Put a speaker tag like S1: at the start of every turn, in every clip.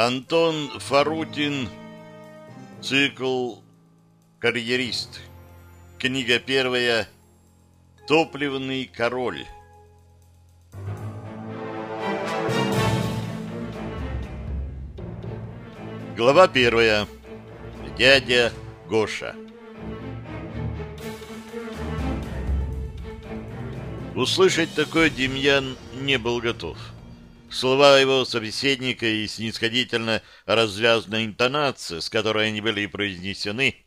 S1: Антон Фарутин, цикл «Карьерист», книга первая «Топливный король». Глава первая. Дядя Гоша. Услышать такое Демьян не был готов. Слова его собеседника и снисходительно развязная интонация, с которой они были произнесены,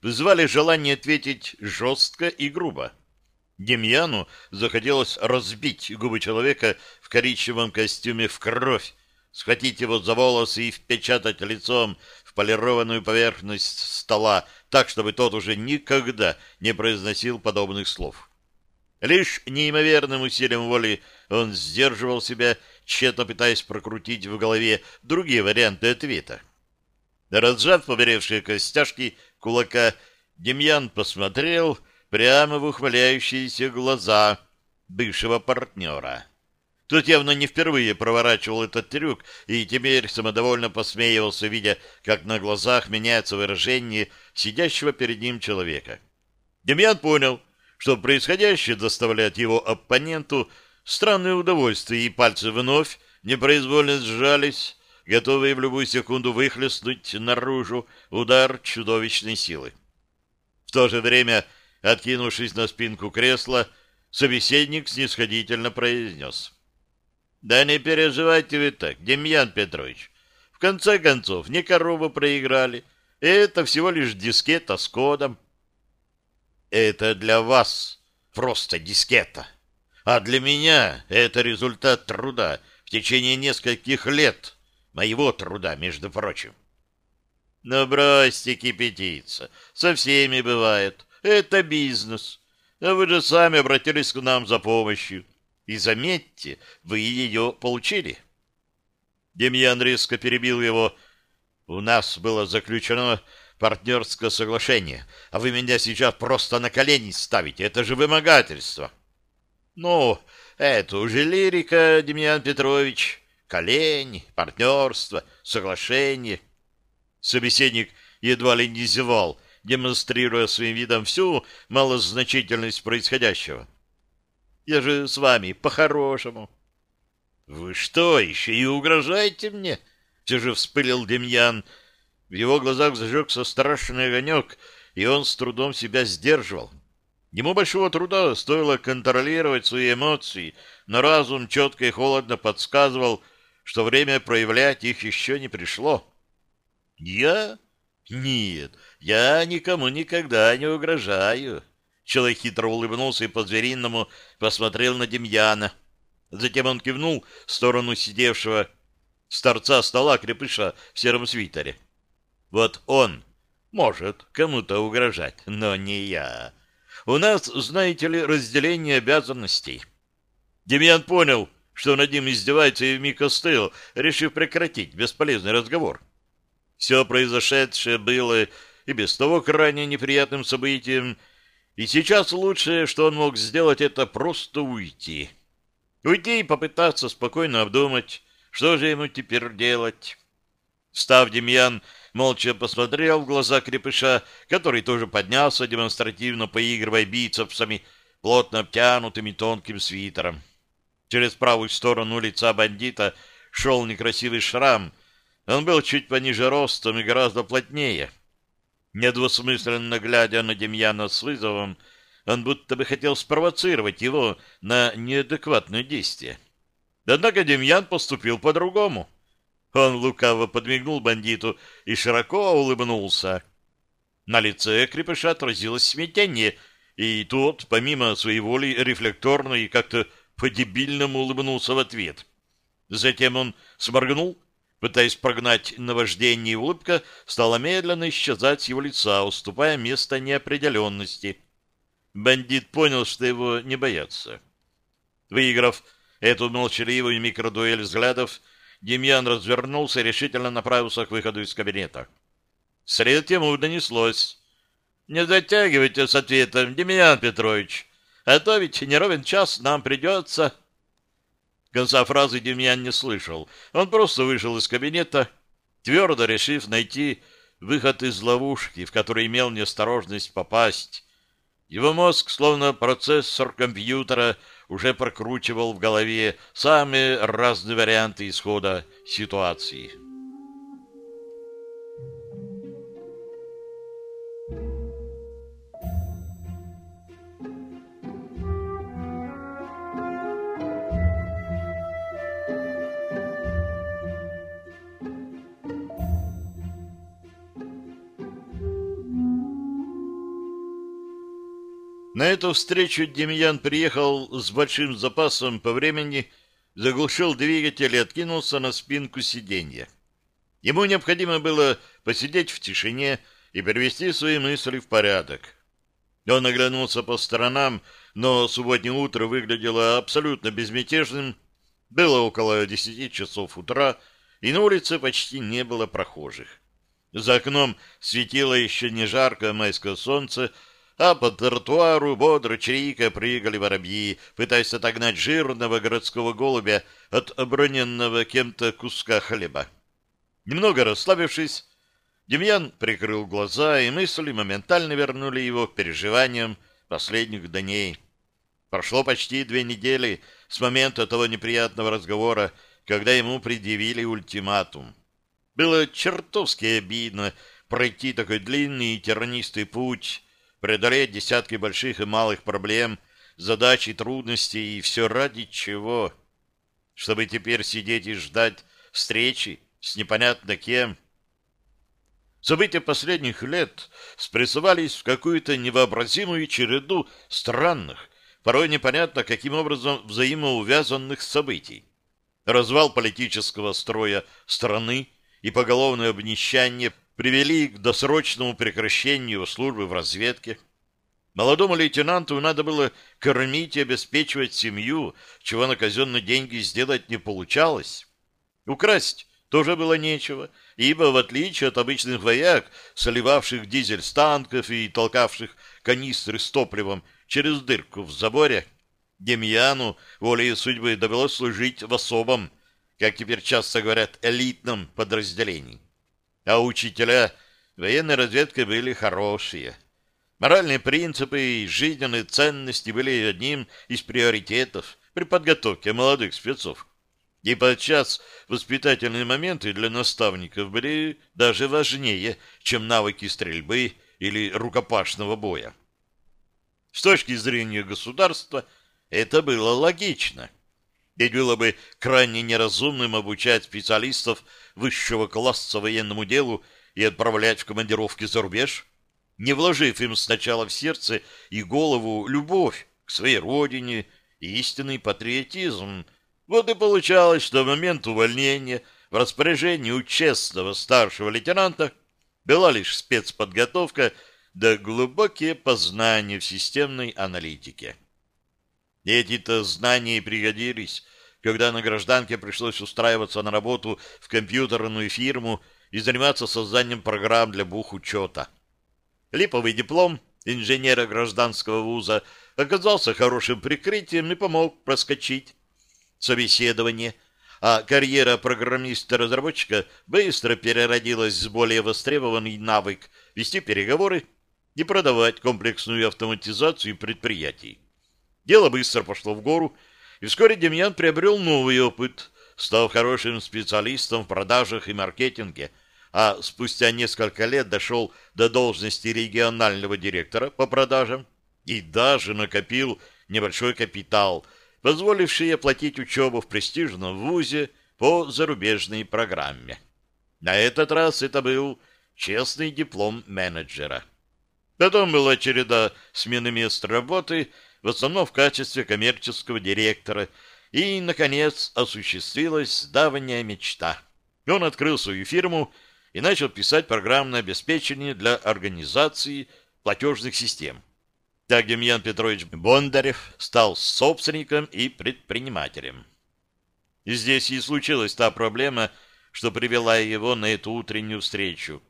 S1: вызывали желание ответить жестко и грубо. Демьяну захотелось разбить губы человека в коричневом костюме в кровь, схватить его за волосы и впечатать лицом в полированную поверхность стола, так, чтобы тот уже никогда не произносил подобных слов. Лишь неимоверным усилием воли он сдерживал себя, тщетно пытаясь прокрутить в голове другие варианты ответа. Разжав поберевшие костяшки кулака, Демьян посмотрел прямо в ухмыляющиеся глаза бывшего партнера. Тот явно не впервые проворачивал этот трюк и теперь самодовольно посмеивался, видя, как на глазах меняется выражение сидящего перед ним человека. Демьян понял — что происходящее доставляет его оппоненту странное удовольствие, и пальцы вновь непроизвольно сжались, готовые в любую секунду выхлестнуть наружу удар чудовищной силы. В то же время, откинувшись на спинку кресла, собеседник снисходительно произнес. «Да не переживайте вы так, Демьян Петрович. В конце концов, не корову проиграли. Это всего лишь дискета с кодом. Это для вас просто дискета. А для меня это результат труда в течение нескольких лет. Моего труда, между прочим. Но бросьте кипятиться. Со всеми бывает. Это бизнес. А вы же сами обратились к нам за помощью. И заметьте, вы ее получили. Демьян резко перебил его. У нас было заключено партнерское соглашение, а вы меня сейчас просто на колени ставите. Это же вымогательство. Ну, это уже лирика, Демьян Петрович. Колени, партнерство, соглашение. Собеседник едва ли не зевал, демонстрируя своим видом всю малозначительность происходящего. Я же с вами по-хорошему. Вы что, еще и угрожаете мне? Все же вспылил Демьян, — в его глазах зажегся страшный огонек, и он с трудом себя сдерживал. Ему большого труда стоило контролировать свои эмоции, но разум четко и холодно подсказывал, что время проявлять их еще не пришло. «Я? Нет, я никому никогда не угрожаю». Человек хитро улыбнулся и по-звериному посмотрел на Демьяна. Затем он кивнул в сторону сидевшего с торца стола крепыша в сером свитере. Вот он может кому-то угрожать, но не я. У нас, знаете ли, разделение обязанностей. Демьян понял, что над ним издевается и вмиг остыл, решив прекратить бесполезный разговор. Все произошедшее было и без того крайне неприятным событием, и сейчас лучшее, что он мог сделать, это просто уйти. Уйти и попытаться спокойно обдумать, что же ему теперь делать. Став Демьян молча посмотрел в глаза крепыша, который тоже поднялся, демонстративно поигрывая бицепсами, плотно обтянутыми тонким свитером. Через правую сторону лица бандита шел некрасивый шрам. Он был чуть пониже ростом и гораздо плотнее. Недвусмысленно глядя на Демьяна с вызовом, он будто бы хотел спровоцировать его на неадекватное действие. Однако Демьян поступил по-другому. Он лукаво подмигнул бандиту и широко улыбнулся. На лице крепыша отразилось смятение, и тот, помимо своей воли, рефлекторно и как-то по-дебильному улыбнулся в ответ. Затем он сморгнул, пытаясь прогнать наваждение, и улыбка стала медленно исчезать с его лица, уступая место неопределенности. Бандит понял, что его не боятся. Выиграв эту молчаливую микродуэль взглядов, Демьян развернулся и решительно направился к выходу из кабинета. Вслед ему донеслось. «Не затягивайте с ответом, Демьян Петрович, а то ведь не ровен час нам придется...» Конца фразы Демьян не слышал. Он просто вышел из кабинета, твердо решив найти выход из ловушки, в которой имел неосторожность попасть. Его мозг, словно процессор компьютера, уже прокручивал в голове самые разные варианты исхода ситуации. На эту встречу Демьян приехал с большим запасом по времени, заглушил двигатель и откинулся на спинку сиденья. Ему необходимо было посидеть в тишине и привести свои мысли в порядок. Он оглянулся по сторонам, но субботнее утро выглядело абсолютно безмятежным. Было около десяти часов утра, и на улице почти не было прохожих. За окном светило еще не жаркое майское солнце, а по тротуару бодро чирика прыгали воробьи, пытаясь отогнать жирного городского голубя от оброненного кем-то куска хлеба. Немного расслабившись, Демьян прикрыл глаза, и мысли моментально вернули его к переживаниям последних дней. Прошло почти две недели с момента того неприятного разговора, когда ему предъявили ультиматум. Было чертовски обидно пройти такой длинный и тернистый путь, преодолеть десятки больших и малых проблем, задач и трудностей, и все ради чего? Чтобы теперь сидеть и ждать встречи с непонятно кем. События последних лет спрессовались в какую-то невообразимую череду странных, порой непонятно каким образом взаимоувязанных событий. Развал политического строя страны и поголовное обнищание привели к досрочному прекращению службы в разведке. Молодому лейтенанту надо было кормить и обеспечивать семью, чего на казенные деньги сделать не получалось. Украсть тоже было нечего, ибо, в отличие от обычных вояк, соливавших дизель с танков и толкавших канистры с топливом через дырку в заборе, Демьяну волей судьбы довелось служить в особом, как теперь часто говорят, элитном подразделении. А учителя военной разведки были хорошие. Моральные принципы и жизненные ценности были одним из приоритетов при подготовке молодых спецов. И подчас воспитательные моменты для наставников были даже важнее, чем навыки стрельбы или рукопашного боя. С точки зрения государства это было логично. Ведь было бы крайне неразумным обучать специалистов высшего класса военному делу и отправлять в командировки за рубеж, не вложив им сначала в сердце и голову любовь к своей родине и истинный патриотизм. Вот и получалось, что в момент увольнения в распоряжении у честного старшего лейтенанта была лишь спецподготовка да глубокие познания в системной аналитике. Эти-то знания и пригодились когда на гражданке пришлось устраиваться на работу в компьютерную фирму и заниматься созданием программ для бухучета. Липовый диплом инженера гражданского вуза оказался хорошим прикрытием и помог проскочить собеседование, а карьера программиста-разработчика быстро переродилась в более востребованный навык вести переговоры и продавать комплексную автоматизацию предприятий. Дело быстро пошло в гору, и вскоре Демьян приобрел новый опыт, став хорошим специалистом в продажах и маркетинге, а спустя несколько лет дошел до должности регионального директора по продажам и даже накопил небольшой капитал, позволивший оплатить учебу в престижном вузе по зарубежной программе. На этот раз это был честный диплом менеджера. Потом была череда смены мест работы – в основном в качестве коммерческого директора, и, наконец, осуществилась давняя мечта. Он открыл свою фирму и начал писать программное обеспечение для организации платежных систем. Так Демьян Петрович Бондарев стал собственником и предпринимателем. И здесь и случилась та проблема, что привела его на эту утреннюю встречу.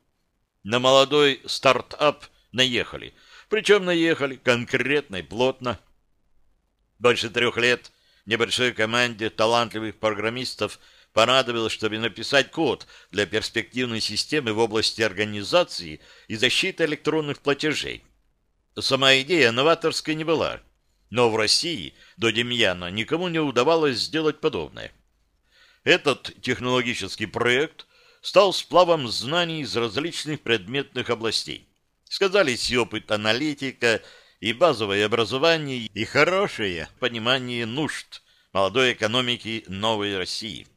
S1: На молодой стартап наехали – причем наехали конкретно и плотно. Больше трех лет небольшой команде талантливых программистов понадобилось, чтобы написать код для перспективной системы в области организации и защиты электронных платежей. Сама идея новаторской не была, но в России до Демьяна никому не удавалось сделать подобное. Этот технологический проект стал сплавом знаний из различных предметных областей. Сказались и опыт аналитика, и базовое образование, и хорошее понимание нужд молодой экономики новой России.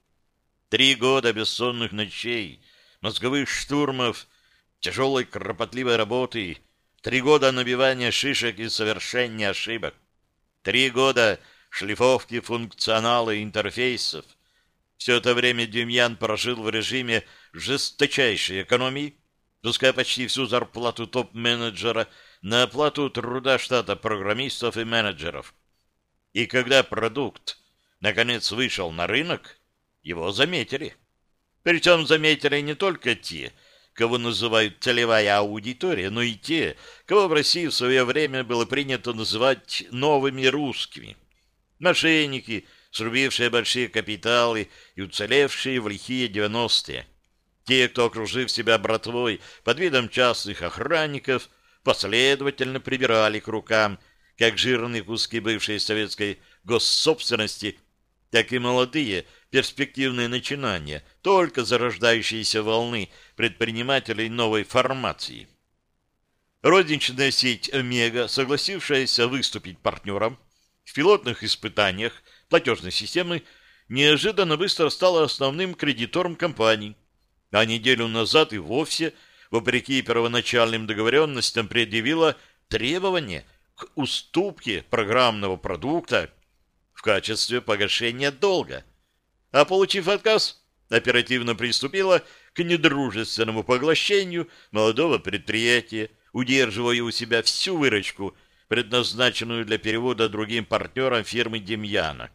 S1: Три года бессонных ночей, мозговых штурмов, тяжелой кропотливой работы, три года набивания шишек и совершения ошибок, три года шлифовки функционала и интерфейсов. Все это время Демьян прожил в режиме жесточайшей экономии, пуская почти всю зарплату топ-менеджера на оплату труда штата программистов и менеджеров. И когда продукт наконец вышел на рынок, его заметили. Причем заметили не только те, кого называют целевая аудитория, но и те, кого в России в свое время было принято называть новыми русскими. Мошенники, срубившие большие капиталы и уцелевшие в лихие девяностые. Те, кто, окружив себя братвой под видом частных охранников, последовательно прибирали к рукам как жирные куски бывшей советской госсобственности, так и молодые перспективные начинания, только зарождающиеся волны предпринимателей новой формации. Розничная сеть «Омега», согласившаяся выступить партнером в пилотных испытаниях платежной системы, неожиданно быстро стала основным кредитором компании, а неделю назад и вовсе, вопреки первоначальным договоренностям, предъявила требования к уступке программного продукта в качестве погашения долга. А получив отказ, оперативно приступила к недружественному поглощению молодого предприятия, удерживая у себя всю выручку, предназначенную для перевода другим партнерам фирмы Демьяна.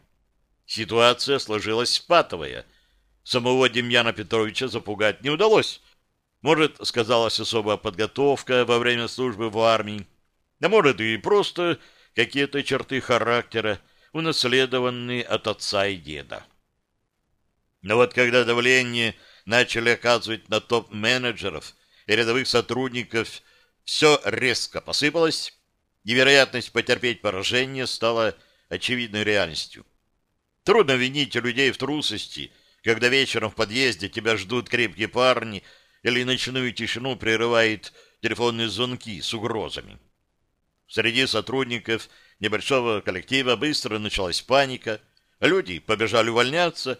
S1: Ситуация сложилась патовая. Самого Демьяна Петровича запугать не удалось. Может, сказалась особая подготовка во время службы в армии, а может и просто какие-то черты характера, унаследованные от отца и деда. Но вот когда давление начали оказывать на топ-менеджеров и рядовых сотрудников, все резко посыпалось, невероятность потерпеть поражение стала очевидной реальностью. Трудно винить людей в трусости, когда вечером в подъезде тебя ждут крепкие парни или ночную тишину прерывает телефонные звонки с угрозами. Среди сотрудников небольшого коллектива быстро началась паника, люди побежали увольняться,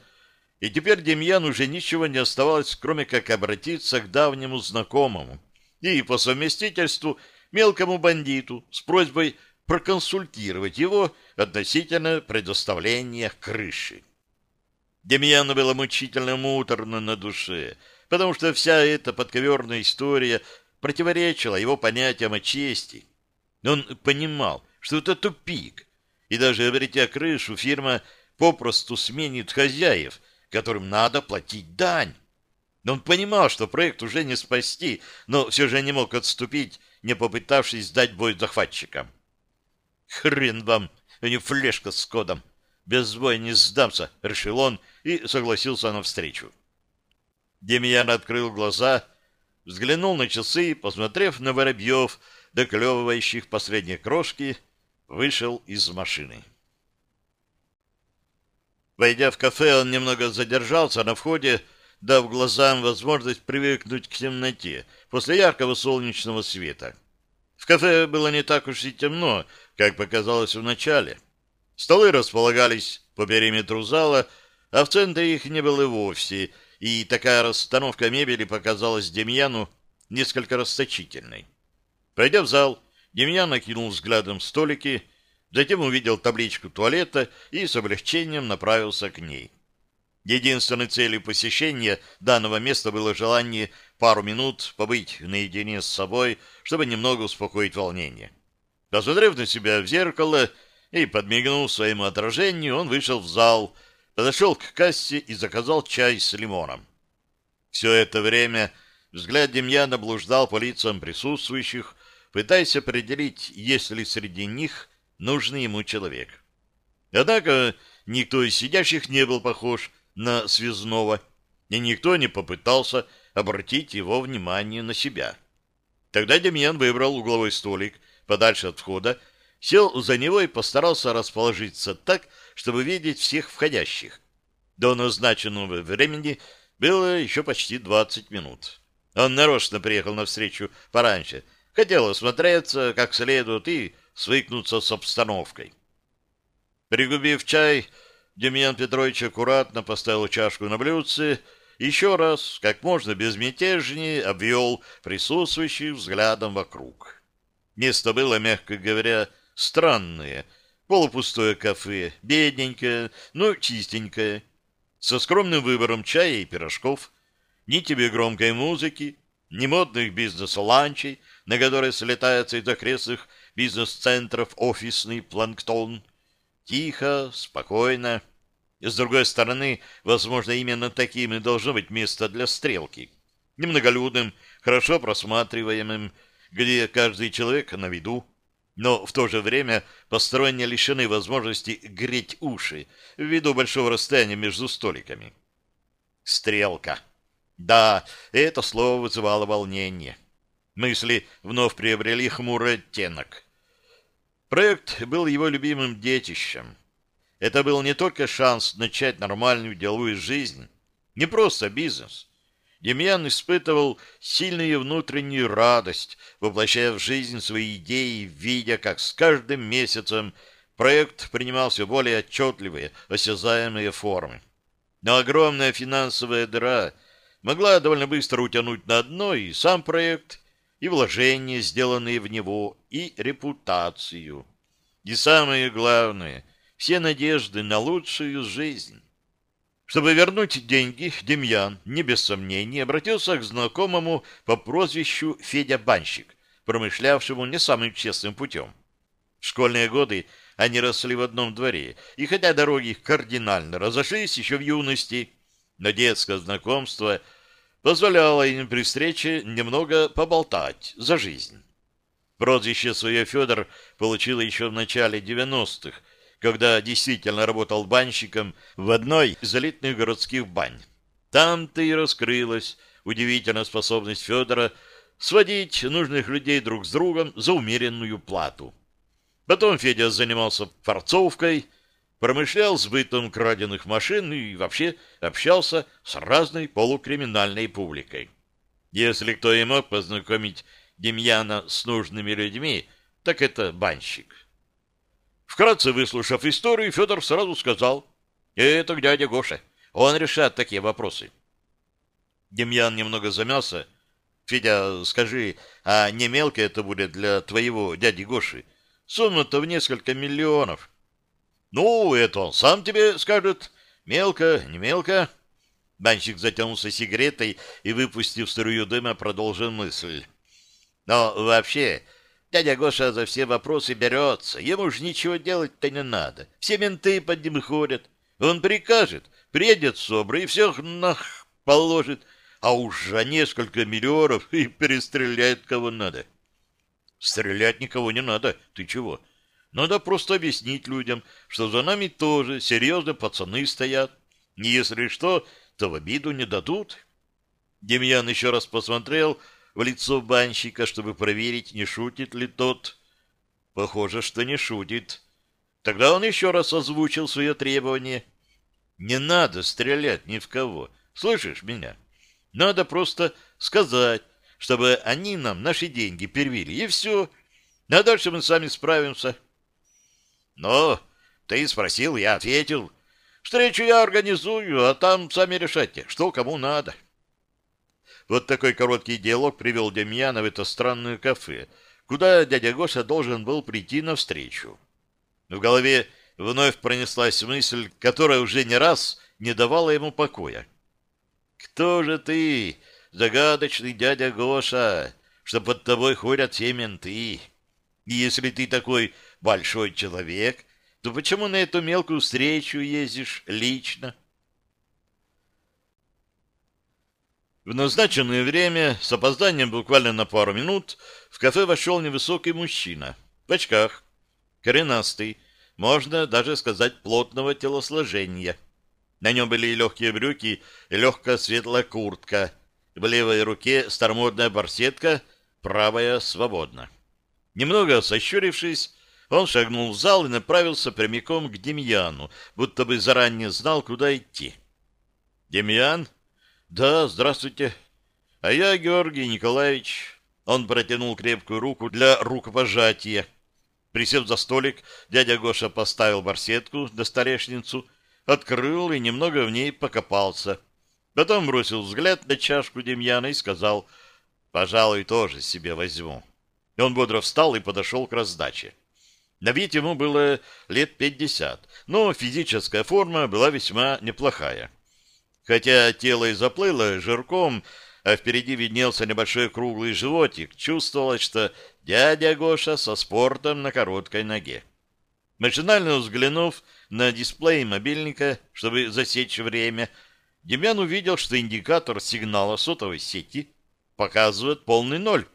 S1: и теперь Демьян уже ничего не оставалось, кроме как обратиться к давнему знакомому и по совместительству мелкому бандиту с просьбой проконсультировать его относительно предоставления крыши. Демьяну было мучительно муторно на душе, потому что вся эта подковерная история противоречила его понятиям о чести. Он понимал, что это тупик, и даже обретя крышу, фирма попросту сменит хозяев, которым надо платить дань. Он понимал, что проект уже не спасти, но все же не мог отступить, не попытавшись сдать бой захватчикам. «Хрен вам, а не флешка с кодом! Без боя не сдамся!» — решил он и согласился навстречу. Демьян открыл глаза, взглянул на часы, посмотрев на Воробьев, доклевывающих последние крошки, вышел из машины. Войдя в кафе, он немного задержался на входе, дав глазам возможность привыкнуть к темноте после яркого солнечного света. В кафе было не так уж и темно, как показалось вначале. Столы располагались по периметру зала, а в центре их не было вовсе, и такая расстановка мебели показалась Демьяну несколько расточительной. Пройдя в зал, Демьян накинул взглядом столики, затем увидел табличку туалета и с облегчением направился к ней. Единственной целью посещения данного места было желание пару минут побыть наедине с собой, чтобы немного успокоить волнение. Посмотрев на себя в зеркало и подмигнув своему отражению, он вышел в зал, подошел к кассе и заказал чай с лимоном. Все это время взгляд Демьяна блуждал по лицам присутствующих, пытаясь определить, есть ли среди них нужный ему человек. Однако никто из сидящих не был похож на связного, и никто не попытался обратить его внимание на себя. Тогда Демьян выбрал угловой столик подальше от входа, сел за него и постарался расположиться так, чтобы видеть всех входящих. До назначенного времени было еще почти 20 минут. Он нарочно приехал навстречу пораньше, хотел осмотреться как следует и свыкнуться с обстановкой. Пригубив чай, Демьян Петрович аккуратно поставил чашку на блюдце еще раз, как можно безмятежнее, обвел присутствующих взглядом вокруг. Место было, мягко говоря, странное. Полупустое кафе, бедненькое, но чистенькое, со скромным выбором чая и пирожков, ни тебе громкой музыки, ни модных бизнес-ланчей, на которые слетается из окрестных бизнес-центров офисный планктон. Тихо, спокойно. И с другой стороны, возможно, именно таким и должно быть место для стрелки. Немноголюдным, хорошо просматриваемым, где каждый человек на виду, но в то же время посторонние лишены возможности греть уши ввиду большого расстояния между столиками. Стрелка. Да, это слово вызывало волнение. Мысли вновь приобрели хмурый оттенок. Проект был его любимым детищем. Это был не только шанс начать нормальную деловую жизнь, не просто бизнес. Демьян испытывал сильную внутреннюю радость, воплощая в жизнь свои идеи, видя, как с каждым месяцем проект принимал все более отчетливые, осязаемые формы. Но огромная финансовая дыра могла довольно быстро утянуть на дно и сам проект, и вложения, сделанные в него, и репутацию. И самое главное — все надежды на лучшую жизнь. Чтобы вернуть деньги, Демьян, не без сомнений, обратился к знакомому по прозвищу Федя Банщик, промышлявшему не самым честным путем. В школьные годы они росли в одном дворе, и хотя дороги кардинально разошлись еще в юности, но детское знакомство позволяло им при встрече немного поболтать за жизнь. Прозвище свое Федор получил еще в начале 90-х, когда действительно работал банщиком в одной из элитных городских бань. Там-то и раскрылась удивительная способность Федора сводить нужных людей друг с другом за умеренную плату. Потом Федя занимался форцовкой, промышлял сбытом краденных машин и вообще общался с разной полукриминальной публикой. Если кто и мог познакомить Демьяна с нужными людьми, так это банщик. Вкратце выслушав историю, Федор сразу сказал, «Это к дяде Гоше. Он решает такие вопросы». Демьян немного замялся. «Федя, скажи, а не мелко это будет для твоего дяди Гоши? Сумма-то в несколько миллионов». «Ну, это он сам тебе скажет. Мелко, не мелко». Банщик затянулся сигаретой и, выпустив струю дыма, продолжил мысль. «Но вообще, Дядя Гоша за все вопросы берется. Ему же ничего делать-то не надо. Все менты под ним ходят. Он прикажет, приедет собры и всех нах положит, а уж за несколько миллионов и перестреляет кого надо. Стрелять никого не надо. Ты чего? Надо просто объяснить людям, что за нами тоже серьезно пацаны стоят. Если что, то в обиду не дадут. Демьян еще раз посмотрел в лицо банщика, чтобы проверить, не шутит ли тот. Похоже, что не шутит. Тогда он еще раз озвучил свое требование. Не надо стрелять ни в кого. Слышишь меня? Надо просто сказать, чтобы они нам наши деньги перевели, и все. А дальше мы сами справимся. Но ты спросил, я ответил. Встречу я организую, а там сами решайте, что кому надо. Вот такой короткий диалог привел Демьяна в это странное кафе, куда дядя Гоша должен был прийти навстречу. В голове вновь пронеслась мысль, которая уже не раз не давала ему покоя. «Кто же ты, загадочный дядя Гоша, что под тобой ходят все менты? И если ты такой большой человек, то почему на эту мелкую встречу ездишь лично?» В назначенное время, с опозданием буквально на пару минут, в кафе вошел невысокий мужчина, в очках, коренастый, можно даже сказать плотного телосложения. На нем были легкие брюки и легкая светлая куртка. В левой руке старомодная барсетка, правая свободна. Немного сощурившись, он шагнул в зал и направился прямиком к Демьяну, будто бы заранее знал, куда идти. «Демьян?» «Да, здравствуйте. А я Георгий Николаевич». Он протянул крепкую руку для рукопожатия. Присев за столик, дядя Гоша поставил барсетку на столешницу, открыл и немного в ней покопался. Потом бросил взгляд на чашку Демьяна и сказал, «Пожалуй, тоже себе возьму». И он бодро встал и подошел к раздаче. На вид ему было лет пятьдесят, но физическая форма была весьма неплохая. Хотя тело и заплыло жирком, а впереди виднелся небольшой круглый животик, чувствовалось, что дядя Гоша со спортом на короткой ноге. Машинально взглянув на дисплей мобильника, чтобы засечь время, Демьян увидел, что индикатор сигнала сотовой сети показывает полный ноль.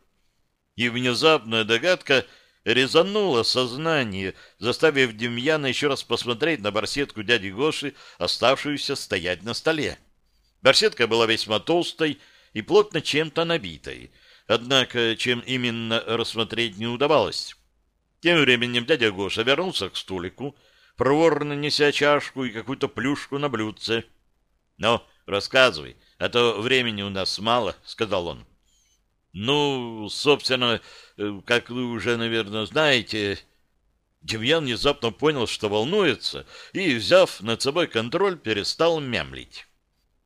S1: И внезапная догадка резанула сознание, заставив Демьяна еще раз посмотреть на барсетку дяди Гоши, оставшуюся стоять на столе. Барсетка была весьма толстой и плотно чем-то набитой, однако чем именно рассмотреть не удавалось. Тем временем дядя Гоша вернулся к столику, проворно неся чашку и какую-то плюшку на блюдце. — Ну, рассказывай, а то времени у нас мало, — сказал он. — Ну, собственно, э, как вы уже, наверное, знаете... Демьян внезапно понял, что волнуется, и, взяв над собой контроль, перестал мямлить.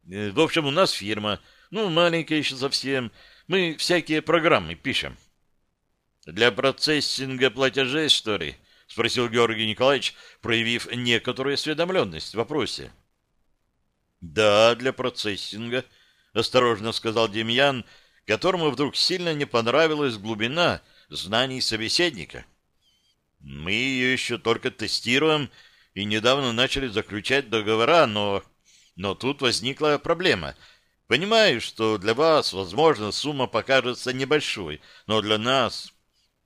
S1: Э, в общем, у нас фирма, ну, маленькая еще совсем. Мы всякие программы пишем. Для процессинга платежей, что ли? Спросил Георгий Николаевич, проявив некоторую осведомленность в вопросе. Да, для процессинга, осторожно сказал Демьян, которому вдруг сильно не понравилась глубина знаний собеседника. Мы ее еще только тестируем и недавно начали заключать договора, но но тут возникла проблема. Понимаю, что для вас, возможно, сумма покажется небольшой, но для нас...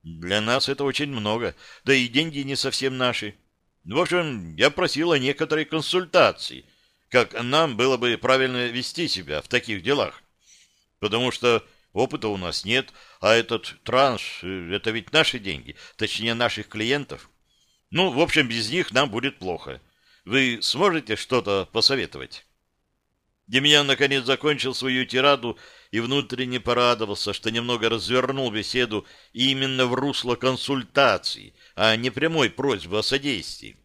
S1: Для нас это очень много, да и деньги не совсем наши. В общем, я просил о некоторой консультации, как нам было бы правильно вести себя в таких делах. Потому что опыта у нас нет, а этот транш — это ведь наши деньги, точнее, наших клиентов. Ну, в общем, без них нам будет плохо. Вы сможете что-то посоветовать? Демьян наконец закончил свою тираду и внутренне порадовался, что немного развернул беседу именно в русло консультаций, а не прямой просьбы о содействии.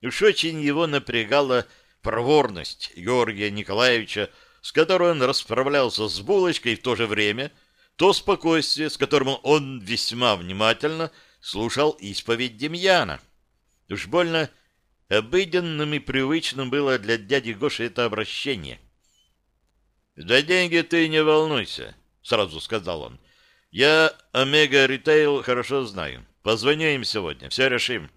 S1: Уж очень его напрягала проворность Георгия Николаевича, с которой он расправлялся с булочкой в то же время, то спокойствие, с которым он весьма внимательно слушал исповедь Демьяна. Уж больно Обыденным и привычным было для дяди Гоши это обращение. «За деньги ты не волнуйся», — сразу сказал он. «Я Омега Ритейл хорошо знаю. Позвоню им сегодня, все решим».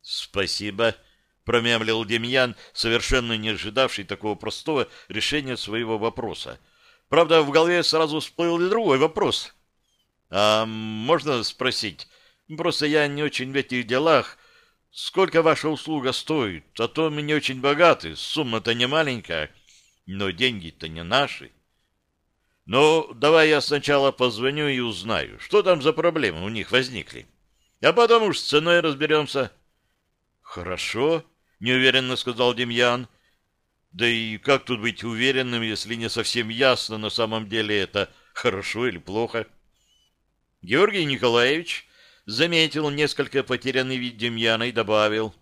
S1: «Спасибо», — промямлил Демьян, совершенно не ожидавший такого простого решения своего вопроса. Правда, в голове сразу всплыл и другой вопрос. «А можно спросить? Просто я не очень в этих делах, Сколько ваша услуга стоит? А то мы не очень богаты, сумма-то не маленькая, но деньги-то не наши. Ну, давай я сначала позвоню и узнаю, что там за проблемы у них возникли. А потом уж с ценой разберемся. Хорошо, неуверенно сказал Демьян. Да и как тут быть уверенным, если не совсем ясно на самом деле это хорошо или плохо? Георгий Николаевич заметил несколько потерянный вид Демьяна и добавил.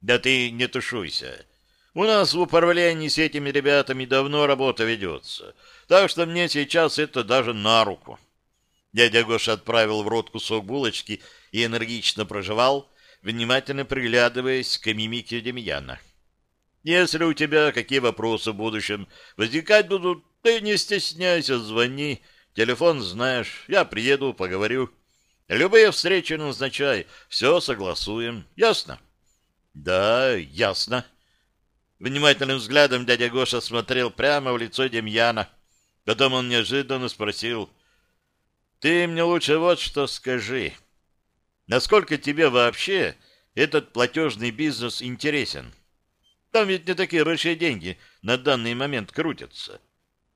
S1: «Да ты не тушуйся. У нас в управлении с этими ребятами давно работа ведется, так что мне сейчас это даже на руку». Дядя Гоша отправил в рот кусок булочки и энергично проживал, внимательно приглядываясь к мимике Демьяна. «Если у тебя какие вопросы в будущем возникать будут, ты не стесняйся, звони. Телефон знаешь, я приеду, поговорю». Любые встречи назначай, все согласуем. Ясно? Да, ясно. Внимательным взглядом дядя Гоша смотрел прямо в лицо Демьяна. Потом он неожиданно спросил, «Ты мне лучше вот что скажи. Насколько тебе вообще этот платежный бизнес интересен?» Там ведь не такие большие деньги на данный момент крутятся.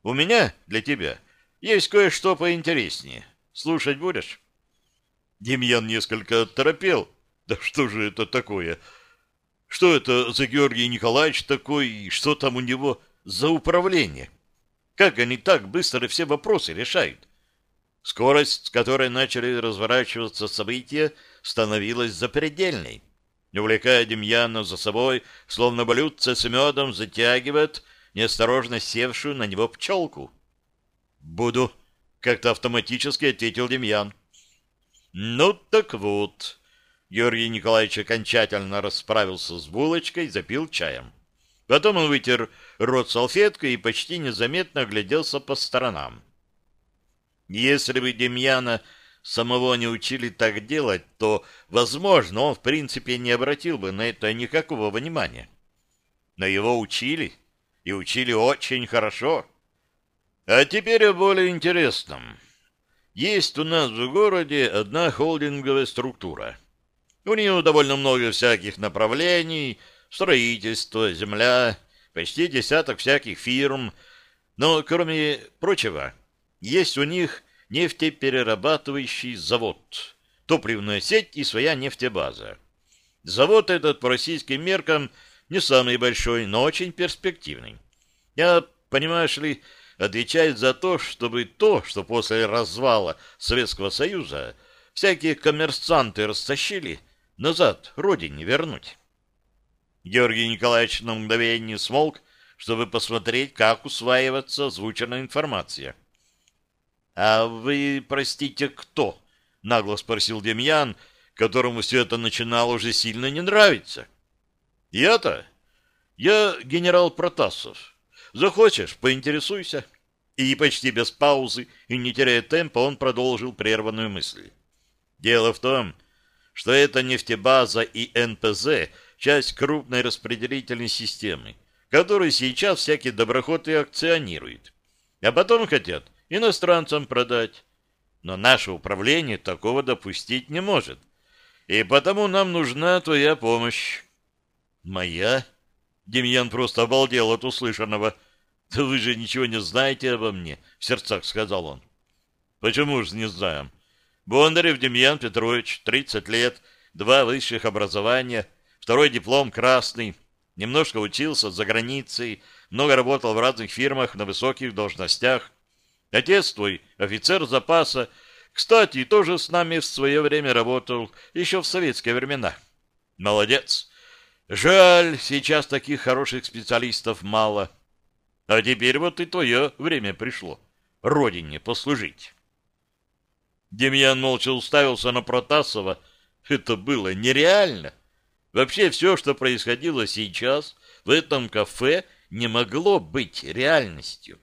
S1: У меня для тебя есть кое-что поинтереснее. Слушать будешь? Демьян несколько оторопел. Да что же это такое? Что это за Георгий Николаевич такой, и что там у него за управление? Как они так быстро все вопросы решают? Скорость, с которой начали разворачиваться события, становилась запредельной. Увлекая Демьяна за собой, словно блюдце с медом затягивает неосторожно севшую на него пчелку. «Буду», — как-то автоматически ответил Демьян. «Ну так вот». Георгий Николаевич окончательно расправился с булочкой, запил чаем. Потом он вытер рот салфеткой и почти незаметно огляделся по сторонам. Если бы Демьяна самого не учили так делать, то, возможно, он в принципе не обратил бы на это никакого внимания. Но его учили, и учили очень хорошо. А теперь о более интересном. Есть у нас в городе одна холдинговая структура. У нее довольно много всяких направлений, строительство, земля, почти десяток всяких фирм, но, кроме прочего, есть у них нефтеперерабатывающий завод, топливная сеть и своя нефтебаза. Завод этот по российским меркам не самый большой, но очень перспективный. Я, понимаешь ли, отвечает за то, чтобы то, что после развала Советского Союза всякие коммерсанты растащили, назад родине вернуть. Георгий Николаевич на мгновение смолк, чтобы посмотреть, как усваивается озвученная информация. «А вы, простите, кто?» — нагло спросил Демьян, которому все это начинало уже сильно не нравиться. «Я-то? Я генерал Протасов. Захочешь, поинтересуйся». И почти без паузы и не теряя темпа он продолжил прерванную мысль. «Дело в том, что это нефтебаза и НПЗ — часть крупной распределительной системы, которую сейчас всякие доброходы акционируют. А потом хотят иностранцам продать. Но наше управление такого допустить не может. И потому нам нужна твоя помощь. Моя? Демьян просто обалдел от услышанного. Да вы же ничего не знаете обо мне, в сердцах сказал он. Почему же не знаем? Бондарев Демьян Петрович, 30 лет, два высших образования, второй диплом красный, немножко учился за границей, много работал в разных фирмах на высоких должностях. Отец твой, офицер запаса, кстати, тоже с нами в свое время работал, еще в советские времена. Молодец. Жаль, сейчас таких хороших специалистов мало. А теперь вот и твое время пришло. Родине послужить. Демьян молча уставился на Протасова. Это было нереально. Вообще все, что происходило сейчас в этом кафе, не могло быть реальностью.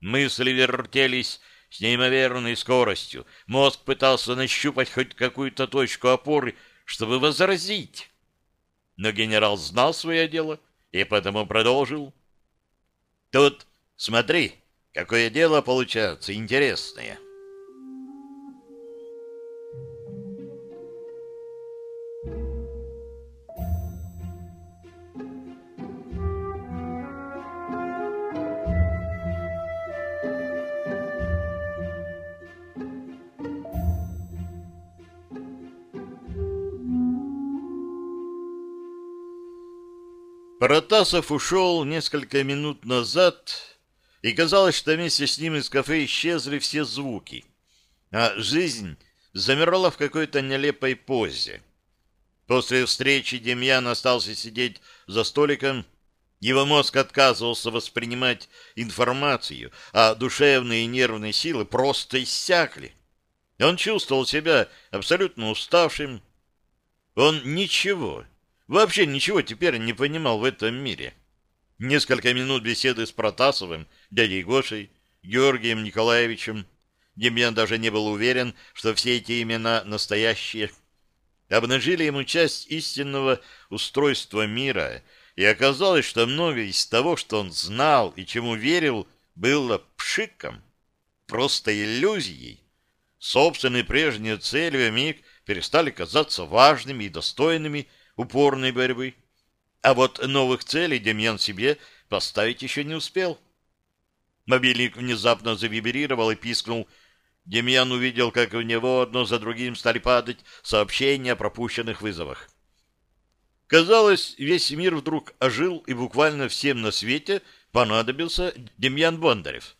S1: Мысли вертелись с неимоверной скоростью. Мозг пытался нащупать хоть какую-то точку опоры, чтобы возразить. Но генерал знал свое дело и потому продолжил. «Тут, смотри, какое дело получается интересное». Протасов ушел несколько минут назад, и казалось, что вместе с ним из кафе исчезли все звуки, а жизнь замерла в какой-то нелепой позе. После встречи Демьян остался сидеть за столиком, его мозг отказывался воспринимать информацию, а душевные и нервные силы просто иссякли. Он чувствовал себя абсолютно уставшим. Он ничего Вообще ничего теперь не понимал в этом мире. Несколько минут беседы с Протасовым, дядей Гошей, Георгием Николаевичем. Демьян даже не был уверен, что все эти имена настоящие. Обнажили ему часть истинного устройства мира, и оказалось, что многое из того, что он знал и чему верил, было пшиком, просто иллюзией. Собственные прежние цели в миг перестали казаться важными и достойными упорной борьбы. А вот новых целей Демьян себе поставить еще не успел. Мобильник внезапно завибрировал и пискнул. Демьян увидел, как у него одно за другим стали падать сообщения о пропущенных вызовах. Казалось, весь мир вдруг ожил, и буквально всем на свете понадобился Демьян Бондарев.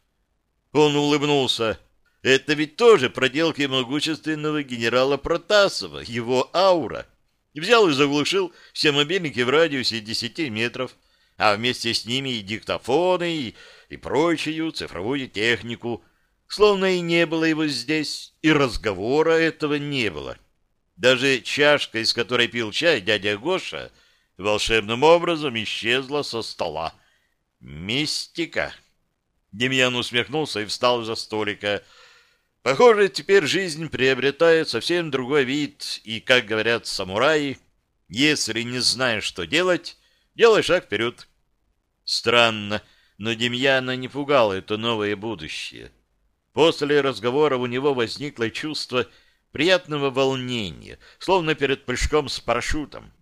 S1: Он улыбнулся. Это ведь тоже проделки могущественного генерала Протасова, его аура. Взял и заглушил все мобильники в радиусе 10 метров, а вместе с ними и диктофоны, и, и прочую цифровую технику. Словно и не было его здесь, и разговора этого не было. Даже чашка, из которой пил чай дядя Гоша, волшебным образом исчезла со стола. Мистика. Демьян усмехнулся и встал за столика. Похоже, теперь жизнь приобретает совсем другой вид, и, как говорят самураи, если не знаешь, что делать, делай шаг вперед. Странно, но Демьяна не пугало это новое будущее. После разговора у него возникло чувство приятного волнения, словно перед прыжком с парашютом.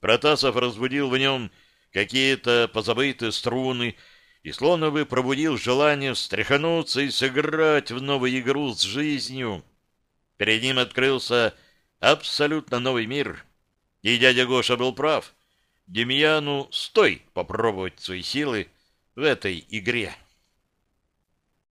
S1: Протасов разбудил в нем какие-то позабытые струны и словно бы пробудил желание встряхнуться и сыграть в новую игру с жизнью. Перед ним открылся абсолютно новый мир. И дядя Гоша был прав. Демьяну стой попробовать свои силы в этой игре.